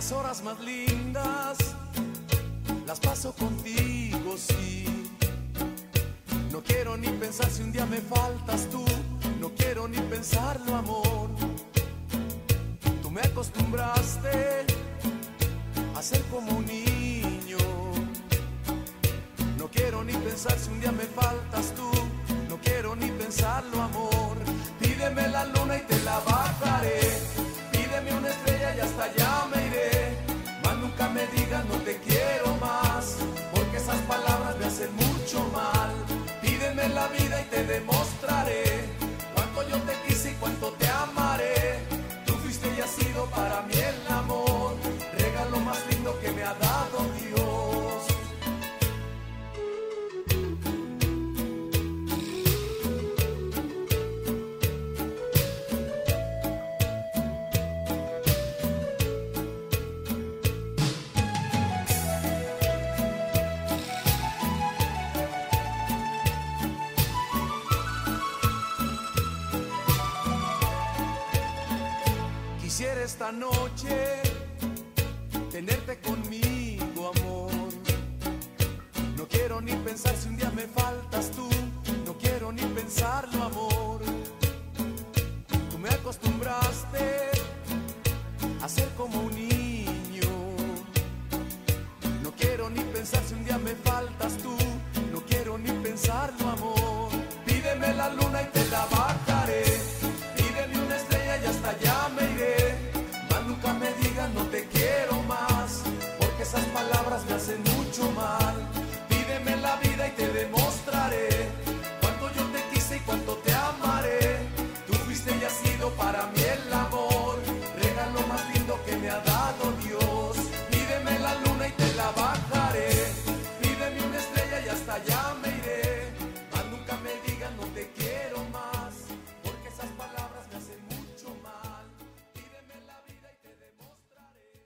Las horas más lindas las paso contigo, sí. No quiero ni pensar si un día me faltas tú, no quiero ni pensarlo, amor. Tú me acostumbraste a ser como un niño. No quiero ni pensar si un día me faltas la vida y te demostraré esta noche tenerte conmigo, amor. No quiero ni pensar si un día me faltas tú, no quiero ni pensarlo, amor. Tú me acostumbraste a ser como un niño. No quiero ni pensar si un día me faltas Más nunca